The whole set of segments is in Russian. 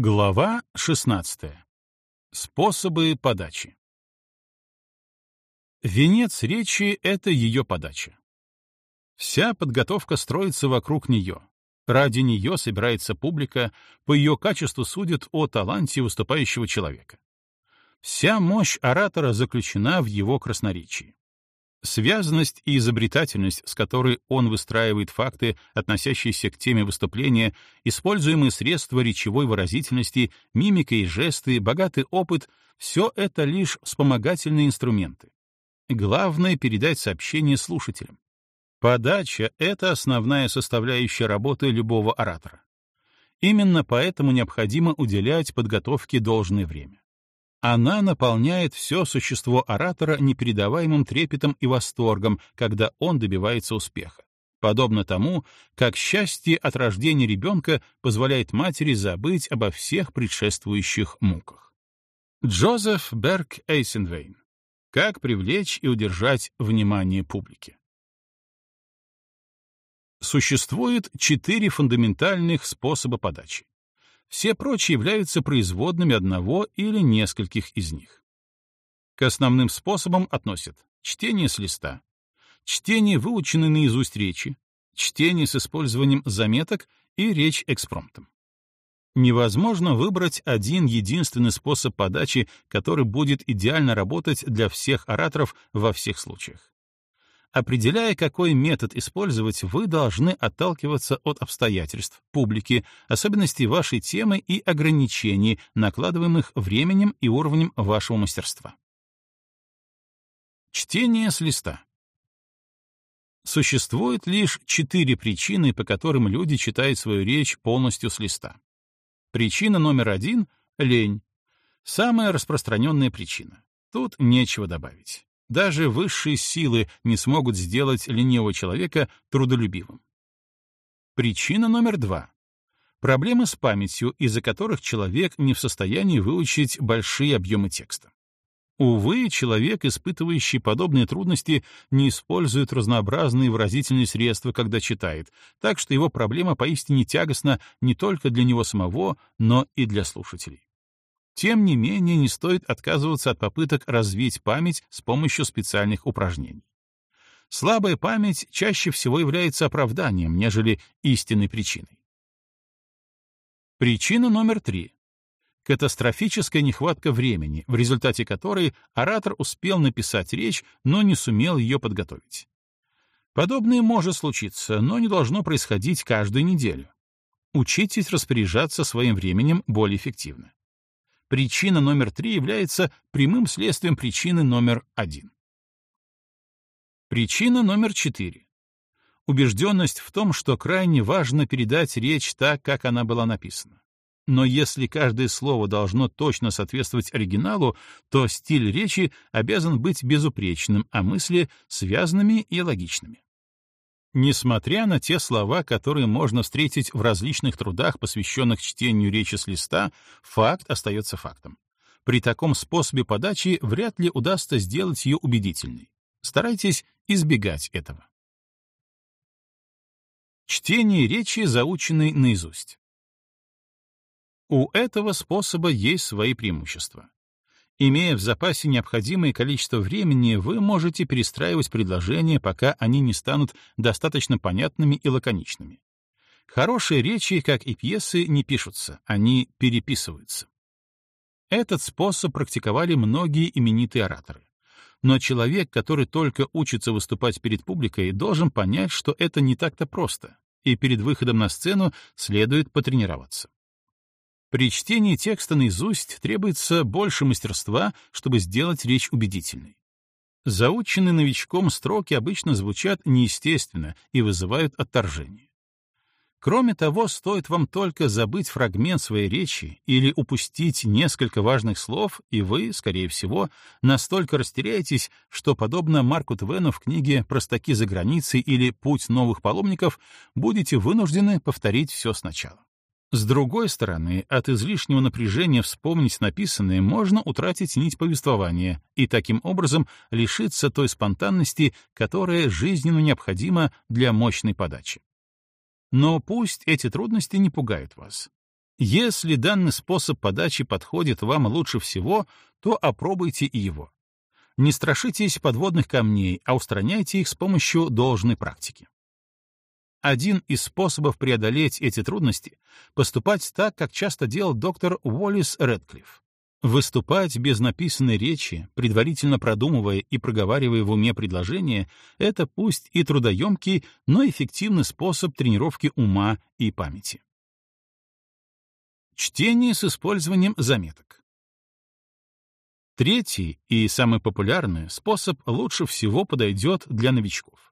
Глава 16. Способы подачи. Венец речи — это ее подача. Вся подготовка строится вокруг нее. Ради нее собирается публика, по ее качеству судят о таланте выступающего человека. Вся мощь оратора заключена в его красноречии. Связанность и изобретательность, с которой он выстраивает факты, относящиеся к теме выступления, используемые средства речевой выразительности, мимика и жесты, богатый опыт — все это лишь вспомогательные инструменты. Главное — передать сообщение слушателям. Подача — это основная составляющая работы любого оратора. Именно поэтому необходимо уделять подготовке должное время. Она наполняет все существо оратора непередаваемым трепетом и восторгом, когда он добивается успеха. Подобно тому, как счастье от рождения ребенка позволяет матери забыть обо всех предшествующих муках. Джозеф Берг Эйсенвейн. Как привлечь и удержать внимание публики? Существует четыре фундаментальных способа подачи. Все прочие являются производными одного или нескольких из них. К основным способам относят чтение с листа, чтение выученной наизусть речи, чтение с использованием заметок и речь экспромтом. Невозможно выбрать один единственный способ подачи, который будет идеально работать для всех ораторов во всех случаях. Определяя, какой метод использовать, вы должны отталкиваться от обстоятельств, публики, особенностей вашей темы и ограничений, накладываемых временем и уровнем вашего мастерства. Чтение с листа. Существует лишь четыре причины, по которым люди читают свою речь полностью с листа. Причина номер один — лень. Самая распространенная причина. Тут нечего добавить. Даже высшие силы не смогут сделать ленивого человека трудолюбивым. Причина номер два. Проблемы с памятью, из-за которых человек не в состоянии выучить большие объемы текста. Увы, человек, испытывающий подобные трудности, не использует разнообразные выразительные средства, когда читает, так что его проблема поистине тягостна не только для него самого, но и для слушателей. Тем не менее, не стоит отказываться от попыток развить память с помощью специальных упражнений. Слабая память чаще всего является оправданием, нежели истинной причиной. Причина номер три. Катастрофическая нехватка времени, в результате которой оратор успел написать речь, но не сумел ее подготовить. Подобное может случиться, но не должно происходить каждую неделю. Учитесь распоряжаться своим временем более эффективно причина номер три является прямым следствием причины номер один. Причина номер четыре. Убежденность в том, что крайне важно передать речь так, как она была написана. Но если каждое слово должно точно соответствовать оригиналу, то стиль речи обязан быть безупречным, а мысли — связанными и логичными. Несмотря на те слова, которые можно встретить в различных трудах, посвященных чтению речи с листа, факт остается фактом. При таком способе подачи вряд ли удастся сделать ее убедительной. Старайтесь избегать этого. Чтение речи, заученной наизусть. У этого способа есть свои преимущества. Имея в запасе необходимое количество времени, вы можете перестраивать предложения, пока они не станут достаточно понятными и лаконичными. Хорошие речи, как и пьесы, не пишутся, они переписываются. Этот способ практиковали многие именитые ораторы. Но человек, который только учится выступать перед публикой, должен понять, что это не так-то просто, и перед выходом на сцену следует потренироваться. При чтении текста наизусть требуется больше мастерства, чтобы сделать речь убедительной. Заученные новичком строки обычно звучат неестественно и вызывают отторжение. Кроме того, стоит вам только забыть фрагмент своей речи или упустить несколько важных слов, и вы, скорее всего, настолько растеряетесь, что, подобно Марку Твену в книге «Простаки за границей» или «Путь новых паломников», будете вынуждены повторить все сначала. С другой стороны, от излишнего напряжения вспомнить написанное можно утратить нить повествования и таким образом лишиться той спонтанности, которая жизненно необходима для мощной подачи. Но пусть эти трудности не пугают вас. Если данный способ подачи подходит вам лучше всего, то опробуйте и его. Не страшитесь подводных камней, а устраняйте их с помощью должной практики. Один из способов преодолеть эти трудности — поступать так, как часто делал доктор Уоллес Редклифф. Выступать без написанной речи, предварительно продумывая и проговаривая в уме предложения, это пусть и трудоемкий, но эффективный способ тренировки ума и памяти. Чтение с использованием заметок. Третий и самый популярный способ лучше всего подойдет для новичков.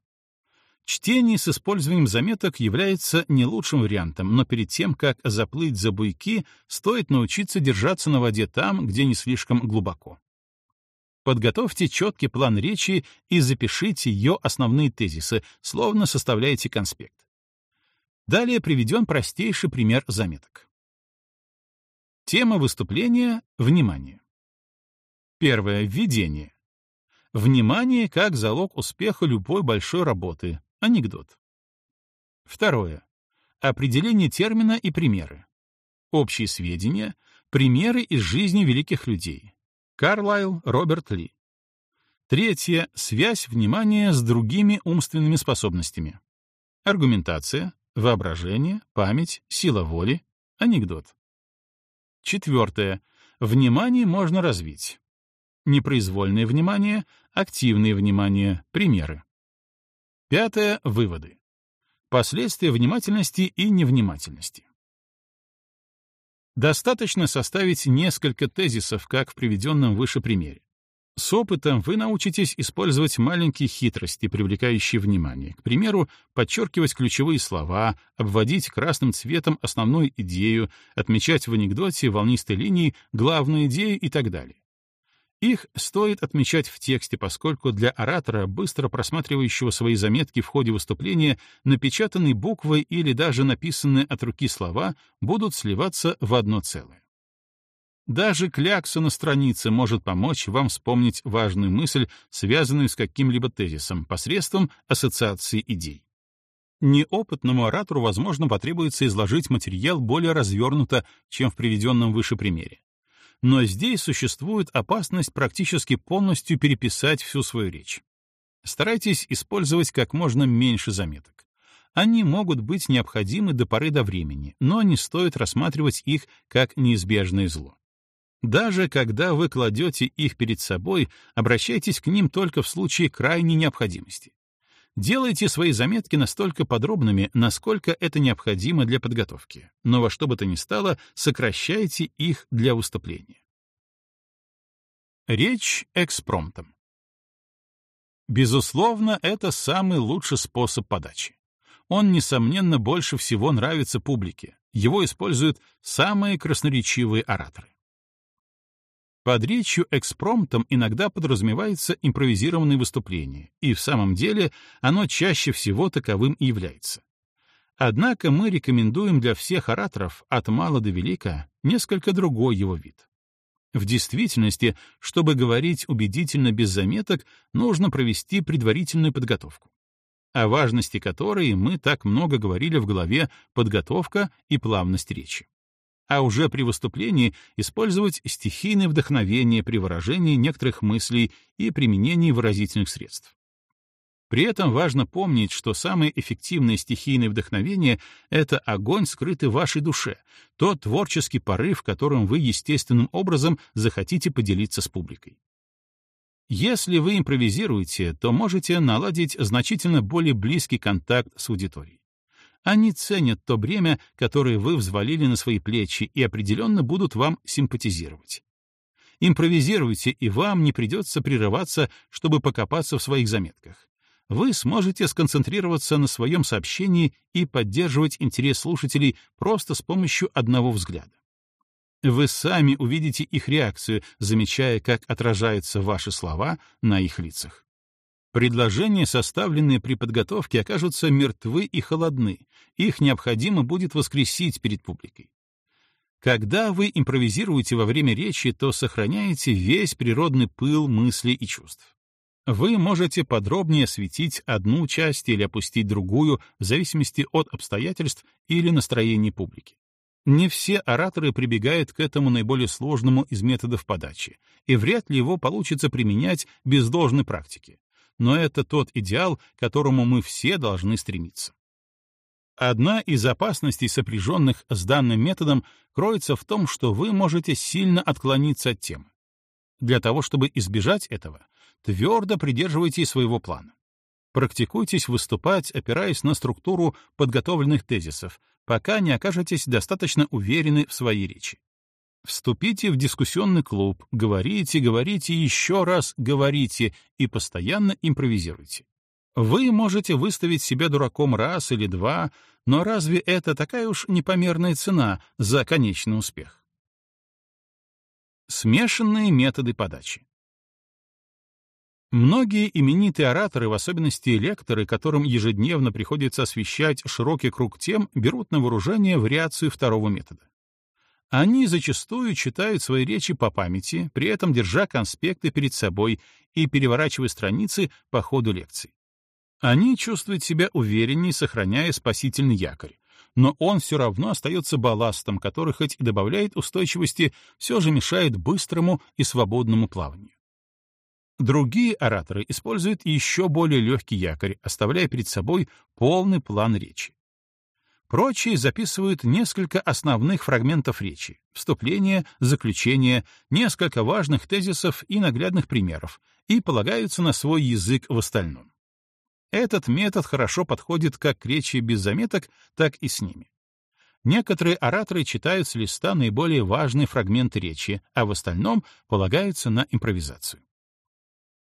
Чтение с использованием заметок является не лучшим вариантом, но перед тем, как заплыть за буйки, стоит научиться держаться на воде там, где не слишком глубоко. Подготовьте четкий план речи и запишите ее основные тезисы, словно составляете конспект. Далее приведен простейший пример заметок. Тема выступления — внимание. Первое — введение. Внимание как залог успеха любой большой работы, Анекдот. Второе. Определение термина и примеры. Общие сведения, примеры из жизни великих людей. Карлайл, Роберт Ли. Третье. Связь внимания с другими умственными способностями. Аргументация, воображение, память, сила воли, анекдот. Четвертое. Внимание можно развить. Непроизвольное внимание, активное внимание, примеры. Пятое — выводы. Последствия внимательности и невнимательности. Достаточно составить несколько тезисов, как в приведенном выше примере. С опытом вы научитесь использовать маленькие хитрости, привлекающие внимание. К примеру, подчеркивать ключевые слова, обводить красным цветом основную идею, отмечать в анекдоте волнистой линией главную идею и так далее. Их стоит отмечать в тексте, поскольку для оратора, быстро просматривающего свои заметки в ходе выступления, напечатанные буквы или даже написанные от руки слова будут сливаться в одно целое. Даже клякса на странице может помочь вам вспомнить важную мысль, связанную с каким-либо тезисом, посредством ассоциации идей. Неопытному оратору, возможно, потребуется изложить материал более развернуто, чем в приведенном выше примере но здесь существует опасность практически полностью переписать всю свою речь. Старайтесь использовать как можно меньше заметок. Они могут быть необходимы до поры до времени, но не стоит рассматривать их как неизбежное зло. Даже когда вы кладете их перед собой, обращайтесь к ним только в случае крайней необходимости. Делайте свои заметки настолько подробными, насколько это необходимо для подготовки, но во что бы то ни стало, сокращайте их для выступления. Речь экспромтом. Безусловно, это самый лучший способ подачи. Он, несомненно, больше всего нравится публике. Его используют самые красноречивые ораторы. Под речью экспромтом иногда подразумевается импровизированное выступление, и в самом деле оно чаще всего таковым и является. Однако мы рекомендуем для всех ораторов, от мала до велика, несколько другой его вид. В действительности, чтобы говорить убедительно без заметок, нужно провести предварительную подготовку, о важности которой мы так много говорили в главе «Подготовка и плавность речи» а уже при выступлении использовать стихийное вдохновение при выражении некоторых мыслей и применении выразительных средств. При этом важно помнить, что самое эффективное стихийное вдохновение — это огонь, скрытый в вашей душе, тот творческий порыв, которым вы естественным образом захотите поделиться с публикой. Если вы импровизируете, то можете наладить значительно более близкий контакт с аудиторией. Они ценят то бремя, которое вы взвалили на свои плечи, и определенно будут вам симпатизировать. Импровизируйте, и вам не придется прерываться, чтобы покопаться в своих заметках. Вы сможете сконцентрироваться на своем сообщении и поддерживать интерес слушателей просто с помощью одного взгляда. Вы сами увидите их реакцию, замечая, как отражаются ваши слова на их лицах. Предложения, составленные при подготовке, окажутся мертвы и холодны, их необходимо будет воскресить перед публикой. Когда вы импровизируете во время речи, то сохраняете весь природный пыл мыслей и чувств. Вы можете подробнее осветить одну часть или опустить другую, в зависимости от обстоятельств или настроения публики. Не все ораторы прибегают к этому наиболее сложному из методов подачи, и вряд ли его получится применять без должной практики. Но это тот идеал, к которому мы все должны стремиться. Одна из опасностей, сопряженных с данным методом, кроется в том, что вы можете сильно отклониться от темы. Для того, чтобы избежать этого, твердо придерживайтесь своего плана. Практикуйтесь выступать, опираясь на структуру подготовленных тезисов, пока не окажетесь достаточно уверены в своей речи. Вступите в дискуссионный клуб, говорите, говорите, еще раз говорите и постоянно импровизируйте. Вы можете выставить себя дураком раз или два, но разве это такая уж непомерная цена за конечный успех? Смешанные методы подачи. Многие именитые ораторы, в особенности лекторы, которым ежедневно приходится освещать широкий круг тем, берут на вооружение вариацию второго метода. Они зачастую читают свои речи по памяти, при этом держа конспекты перед собой и переворачивая страницы по ходу лекций. Они чувствуют себя увереннее, сохраняя спасительный якорь, но он все равно остается балластом, который хоть и добавляет устойчивости, все же мешает быстрому и свободному плаванию. Другие ораторы используют еще более легкий якорь, оставляя перед собой полный план речи. Прочие записывают несколько основных фрагментов речи, вступление, заключение, несколько важных тезисов и наглядных примеров, и полагаются на свой язык в остальном. Этот метод хорошо подходит как к речи без заметок, так и с ними. Некоторые ораторы читают с листа наиболее важные фрагменты речи, а в остальном полагаются на импровизацию.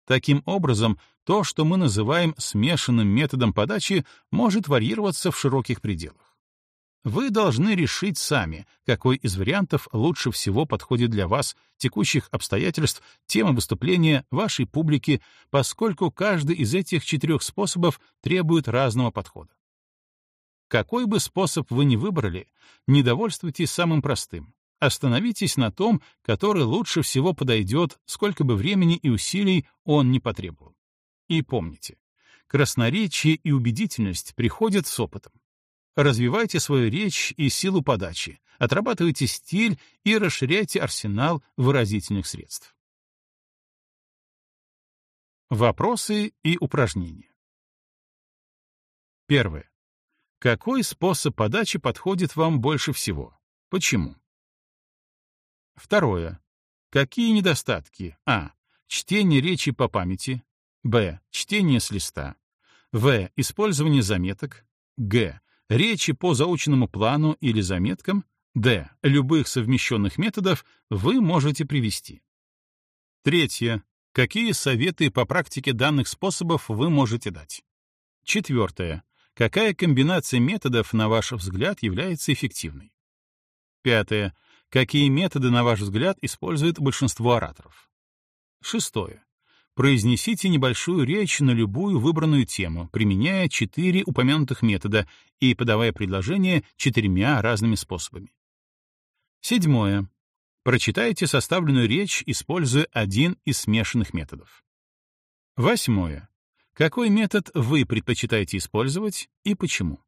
Таким образом, то, что мы называем смешанным методом подачи, может варьироваться в широких пределах. Вы должны решить сами, какой из вариантов лучше всего подходит для вас, текущих обстоятельств, темы выступления, вашей публики, поскольку каждый из этих четырех способов требует разного подхода. Какой бы способ вы ни выбрали, не довольствуйтесь самым простым. Остановитесь на том, который лучше всего подойдет, сколько бы времени и усилий он не потребовал. И помните, красноречие и убедительность приходят с опытом. Развивайте свою речь и силу подачи, отрабатывайте стиль и расширяйте арсенал выразительных средств. Вопросы и упражнения. Первое. Какой способ подачи подходит вам больше всего? Почему? Второе. Какие недостатки? А. Чтение речи по памяти. Б. Чтение с листа. В. Использование заметок. Г. Речи по заученному плану или заметкам. Д. Любых совмещенных методов вы можете привести. Третье. Какие советы по практике данных способов вы можете дать? Четвертое. Какая комбинация методов, на ваш взгляд, является эффективной? Пятое. Какие методы, на ваш взгляд, использует большинство ораторов? Шестое. Произнесите небольшую речь на любую выбранную тему, применяя четыре упомянутых метода и подавая предложение четырьмя разными способами. Седьмое. Прочитайте составленную речь, используя один из смешанных методов. Восьмое. Какой метод вы предпочитаете использовать и почему?